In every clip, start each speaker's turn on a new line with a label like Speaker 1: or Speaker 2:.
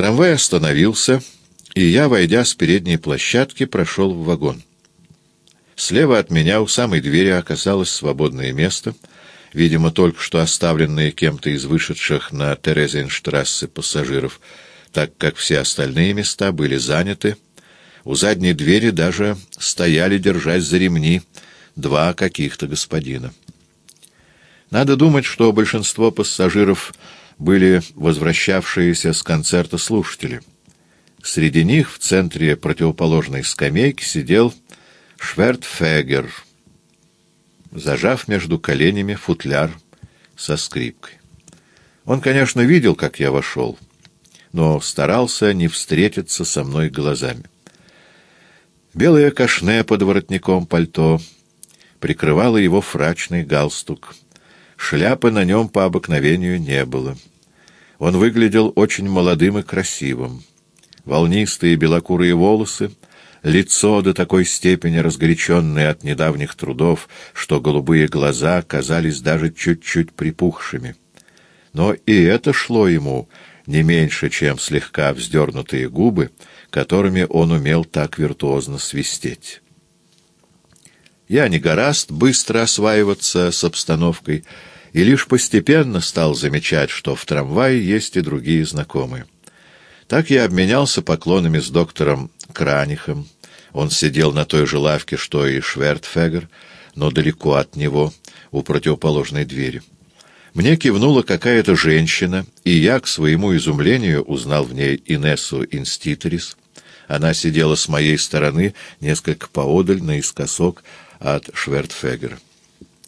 Speaker 1: Трамвай остановился, и я, войдя с передней площадки, прошел в вагон. Слева от меня у самой двери оказалось свободное место, видимо, только что оставленное кем-то из вышедших на Терезенштрассе пассажиров, так как все остальные места были заняты. У задней двери даже стояли, держась за ремни, два каких-то господина. Надо думать, что большинство пассажиров были возвращавшиеся с концерта слушатели. Среди них в центре противоположной скамейки сидел Швертфегер, зажав между коленями футляр со скрипкой. Он, конечно, видел, как я вошел, но старался не встретиться со мной глазами. Белое кашне под воротником пальто прикрывало его фрачный галстук. Шляпы на нем по обыкновению не было. Он выглядел очень молодым и красивым. Волнистые белокурые волосы, лицо до такой степени разгоряченное от недавних трудов, что голубые глаза казались даже чуть-чуть припухшими. Но и это шло ему не меньше, чем слегка вздернутые губы, которыми он умел так виртуозно свистеть. Я не гораст быстро осваиваться с обстановкой, и лишь постепенно стал замечать, что в трамвае есть и другие знакомые. Так я обменялся поклонами с доктором Кранихом. Он сидел на той же лавке, что и Швертфегер, но далеко от него, у противоположной двери. Мне кивнула какая-то женщина, и я, к своему изумлению, узнал в ней Инессу Инститорис. Она сидела с моей стороны, несколько поодаль, наискосок от Швертфегера.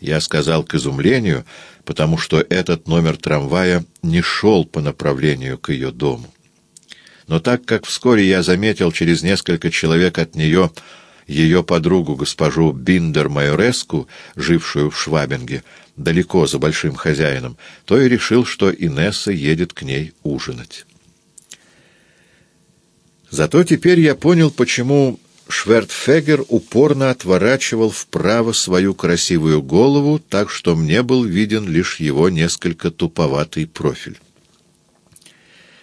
Speaker 1: Я сказал к изумлению, потому что этот номер трамвая не шел по направлению к ее дому. Но так как вскоре я заметил через несколько человек от нее ее подругу, госпожу Биндер-Майореску, жившую в Швабинге, далеко за большим хозяином, то и решил, что Инесса едет к ней ужинать. Зато теперь я понял, почему Швертфегер упорно отворачивал вправо свою красивую голову, так что мне был виден лишь его несколько туповатый профиль.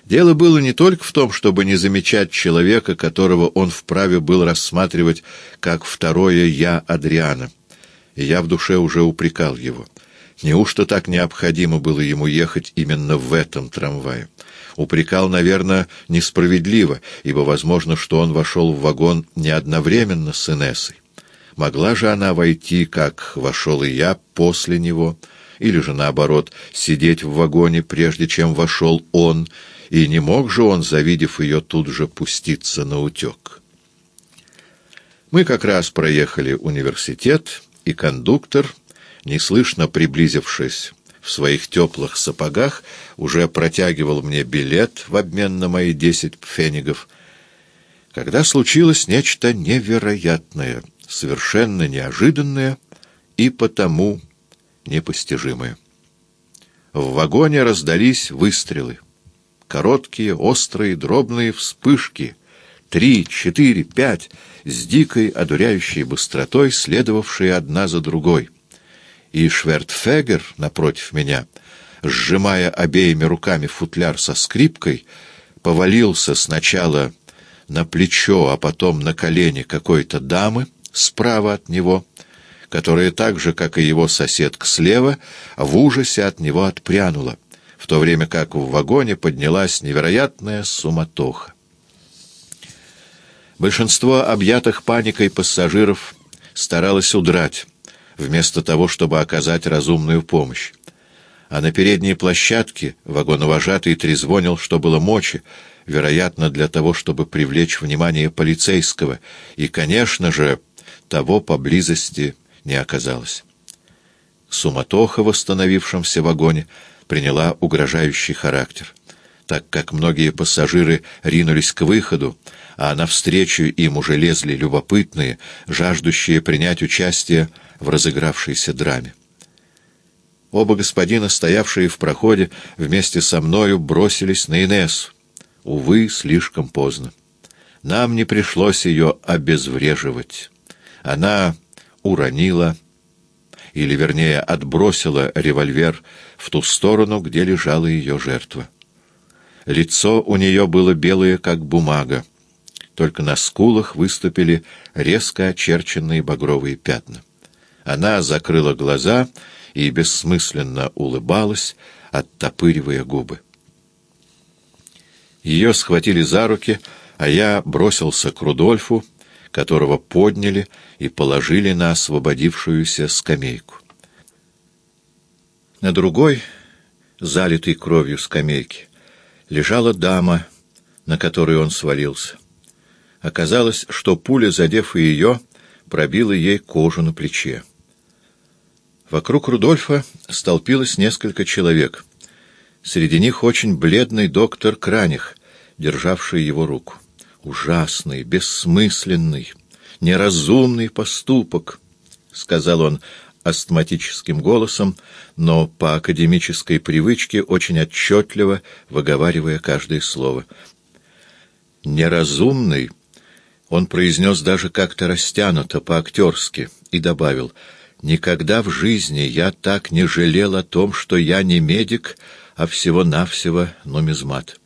Speaker 1: Дело было не только в том, чтобы не замечать человека, которого он вправе был рассматривать как второе «я» Адриана. Я в душе уже упрекал его. Неужто так необходимо было ему ехать именно в этом трамвае? упрекал, наверное, несправедливо, ибо возможно, что он вошел в вагон не одновременно с Инессой. Могла же она войти, как вошел и я, после него, или же, наоборот, сидеть в вагоне, прежде чем вошел он, и не мог же он, завидев ее, тут же пуститься на утек. Мы как раз проехали университет, и кондуктор, неслышно приблизившись в своих теплых сапогах, уже протягивал мне билет в обмен на мои десять пфенигов, когда случилось нечто невероятное, совершенно неожиданное и потому непостижимое. В вагоне раздались выстрелы. Короткие, острые, дробные вспышки. Три, четыре, пять, с дикой, одуряющей быстротой, следовавшие одна за другой — и Швертфегер напротив меня, сжимая обеими руками футляр со скрипкой, повалился сначала на плечо, а потом на колени какой-то дамы справа от него, которая так же, как и его соседка слева, в ужасе от него отпрянула, в то время как в вагоне поднялась невероятная суматоха. Большинство объятых паникой пассажиров старалось удрать, вместо того, чтобы оказать разумную помощь. А на передней площадке вагоновожатый трезвонил, что было мочи, вероятно, для того, чтобы привлечь внимание полицейского, и, конечно же, того поблизости не оказалось. Суматоха в остановившемся вагоне приняла угрожающий характер, так как многие пассажиры ринулись к выходу, а навстречу им уже лезли любопытные, жаждущие принять участие в разыгравшейся драме. Оба господина, стоявшие в проходе, вместе со мною бросились на Инессу. Увы, слишком поздно. Нам не пришлось ее обезвреживать. Она уронила, или, вернее, отбросила револьвер в ту сторону, где лежала ее жертва. Лицо у нее было белое, как бумага. Только на скулах выступили резко очерченные багровые пятна. Она закрыла глаза и бессмысленно улыбалась, оттопыривая губы. Ее схватили за руки, а я бросился к Рудольфу, которого подняли и положили на освободившуюся скамейку. На другой, залитой кровью скамейке, лежала дама, на которую он свалился. Оказалось, что пуля, задев и ее, пробила ей кожу на плече. Вокруг Рудольфа столпилось несколько человек. Среди них очень бледный доктор Краних, державший его руку. «Ужасный, бессмысленный, неразумный поступок», — сказал он астматическим голосом, но по академической привычке очень отчетливо выговаривая каждое слово. «Неразумный» он произнес даже как-то растянуто, по-актерски, и добавил «Никогда в жизни я так не жалел о том, что я не медик, а всего-навсего нумизмат».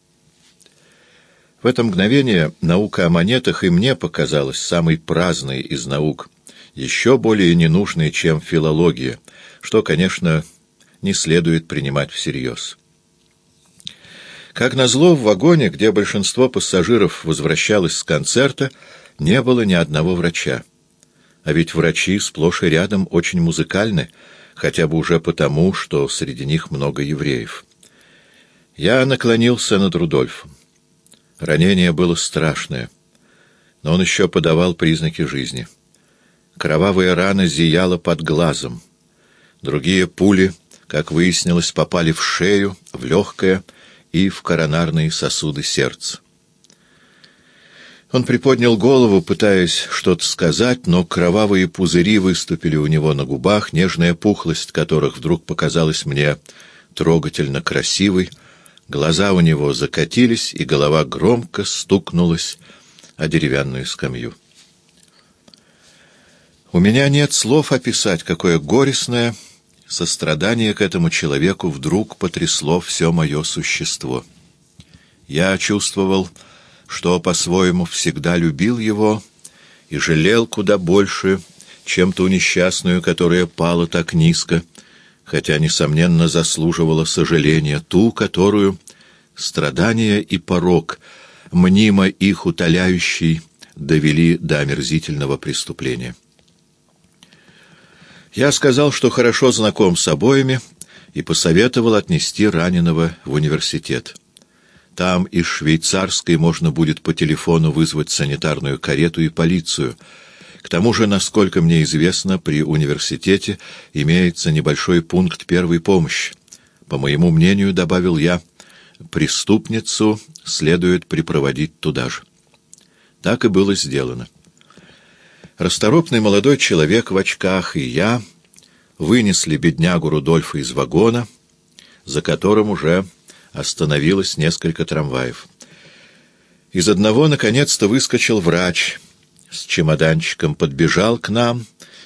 Speaker 1: В это мгновение наука о монетах и мне показалась самой праздной из наук, еще более ненужной, чем филология, что, конечно, не следует принимать всерьез. Как назло, в вагоне, где большинство пассажиров возвращалось с концерта, не было ни одного врача. А ведь врачи сплошь и рядом очень музыкальны, хотя бы уже потому, что среди них много евреев. Я наклонился над Рудольфом. Ранение было страшное, но он еще подавал признаки жизни. Кровавая рана зияла под глазом. Другие пули, как выяснилось, попали в шею, в легкое и в коронарные сосуды сердца. Он приподнял голову, пытаясь что-то сказать, но кровавые пузыри выступили у него на губах, нежная пухлость которых вдруг показалась мне трогательно красивой, Глаза у него закатились, и голова громко стукнулась о деревянную скамью. У меня нет слов описать, какое горестное сострадание к этому человеку вдруг потрясло все мое существо. Я чувствовал, что по-своему всегда любил его и жалел куда больше, чем ту несчастную, которая пала так низко, хотя, несомненно, заслуживала сожаления, ту, которую страдания и порок, мнимо их утоляющий, довели до омерзительного преступления. Я сказал, что хорошо знаком с обоими, и посоветовал отнести раненого в университет. Там из швейцарской можно будет по телефону вызвать санитарную карету и полицию — к тому же, насколько мне известно, при университете имеется небольшой пункт первой помощи. По моему мнению, добавил я, преступницу следует припроводить туда же. Так и было сделано. Расторопный молодой человек в очках и я вынесли беднягу Рудольфа из вагона, за которым уже остановилось несколько трамваев. Из одного, наконец-то, выскочил врач — с чемоданчиком подбежал к нам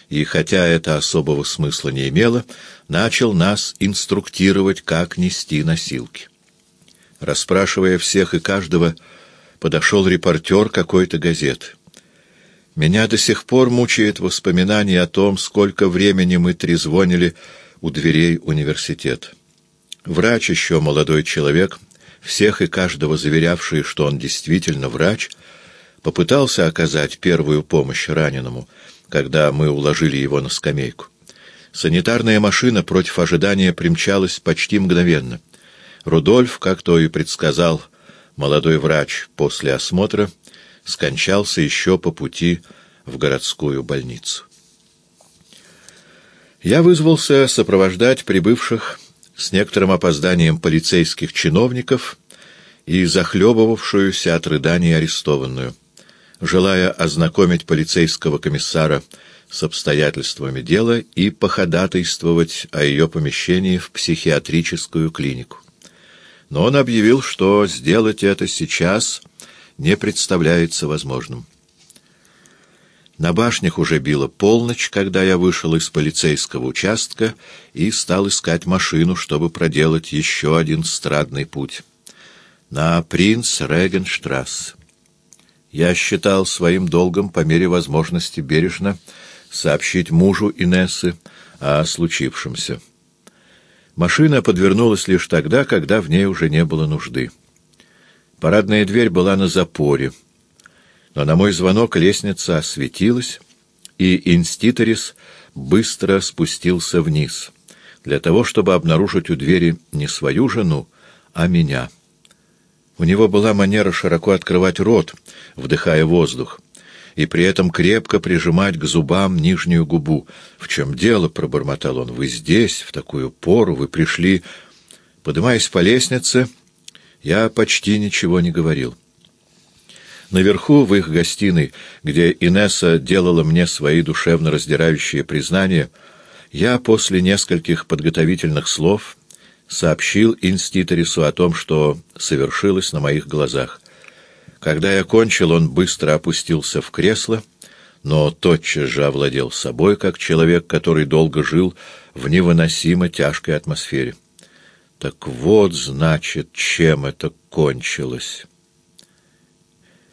Speaker 1: и, хотя это особого смысла не имело, начал нас инструктировать, как нести носилки. Расспрашивая всех и каждого, подошел репортер какой-то газеты. Меня до сих пор мучает воспоминание о том, сколько времени мы трезвонили у дверей университета. Врач еще молодой человек, всех и каждого заверявший, что он действительно врач — попытался оказать первую помощь раненому, когда мы уложили его на скамейку. Санитарная машина против ожидания примчалась почти мгновенно. Рудольф, как то и предсказал молодой врач после осмотра, скончался еще по пути в городскую больницу. Я вызвался сопровождать прибывших с некоторым опозданием полицейских чиновников и захлебывавшуюся от рыданий арестованную желая ознакомить полицейского комиссара с обстоятельствами дела и походатайствовать о ее помещении в психиатрическую клинику. Но он объявил, что сделать это сейчас не представляется возможным. На башнях уже била полночь, когда я вышел из полицейского участка и стал искать машину, чтобы проделать еще один страдный путь. на принц Регенштрасс. Я считал своим долгом по мере возможности бережно сообщить мужу Инессы о случившемся. Машина подвернулась лишь тогда, когда в ней уже не было нужды. Парадная дверь была на запоре, но на мой звонок лестница осветилась, и инститорис быстро спустился вниз, для того, чтобы обнаружить у двери не свою жену, а меня. У него была манера широко открывать рот, вдыхая воздух, и при этом крепко прижимать к зубам нижнюю губу. «В чем дело?» — пробормотал он. «Вы здесь, в такую пору, вы пришли...» Поднимаясь по лестнице, я почти ничего не говорил. Наверху, в их гостиной, где Инесса делала мне свои душевно раздирающие признания, я после нескольких подготовительных слов сообщил инститорису о том, что совершилось на моих глазах. Когда я кончил, он быстро опустился в кресло, но тотчас же овладел собой, как человек, который долго жил в невыносимо тяжкой атмосфере. Так вот, значит, чем это кончилось».